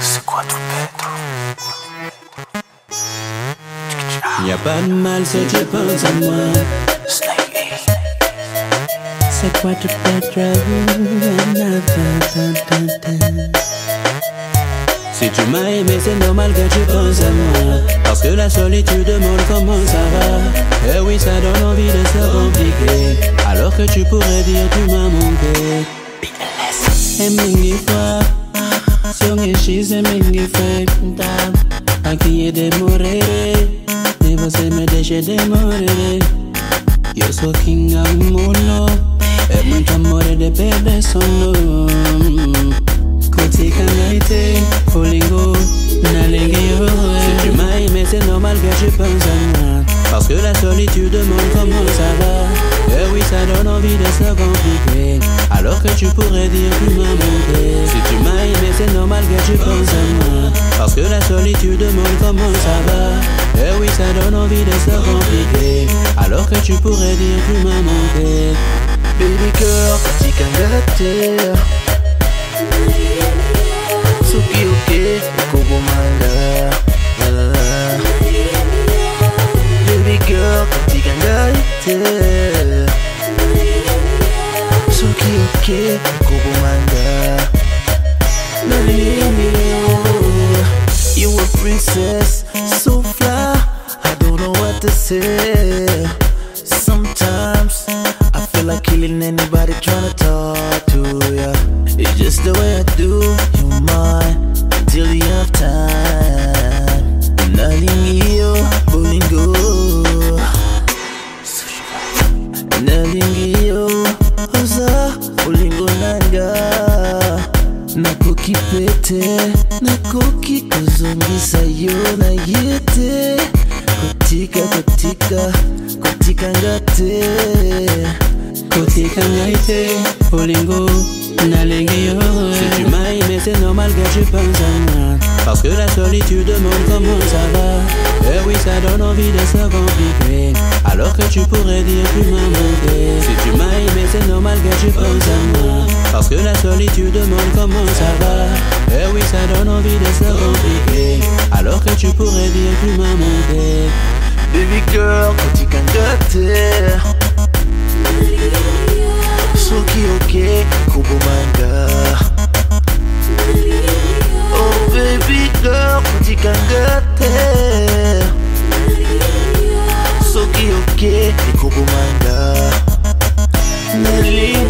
C'est quoi tout Y a pas de mal si tu penses à moi. C'est quoi tout Si tu m'as aimé, c'est normal que tu penses à moi. Parce que la solitude demande comment ça va? Eh oui, ça donne envie de se compliquer. Alors que tu pourrais dire tu m'as manqué. Et mingi fois, si on est chez et mingi fait, Aqui é de morrer, e você me deixa de morrer. Eu sou king amuno, é muito amor de perder sono. Kotika ngaite, olingo, na yo. Si tu m'as aimé, c'est normal que tu penses à moi. Parce que la solitude montre comment ça va. Eh oui, ça donne envie de se compliquer. Alors que tu pourrais dire tu m'as manqué. Si tu m'as aimé, que. Parce que la solitude montre comment ça va. Eh oui, ça donne envie de se compliquer. Alors que tu pourrais dire tu m'as manqué. Baby girl, tu can Suki uke, kubo manga. Baby girl, tu can Suki uke, kubo manga. You a princess, so fly. I don't know what to say. Sometimes I feel like killing anybody trying to talk to ya. It's just the way I do. You mine till the end of time. Na ye te. Kotika, kotika, kotika nga te. Kotika ngaite, olingo, nalingi yo. Si tu m'as aimé, c'est normal que tu penses à moi. Parce que la solitude montre comment ça va. Eh oui, ça donne envie de se compliquer. Alors que tu pourrais dire tu m'as manqué. Si tu m'as aimé, c'est normal que tu penses à moi. Parce que la solitude montre comment ça va. Eh oui, ça donne envie de se compliquer. Alors que tu pourrais dire tu m'as manqué. Baby girl, kotika nga te. Soki oke, kubomanga. Oh Soki oke, kubomanga. Nalingi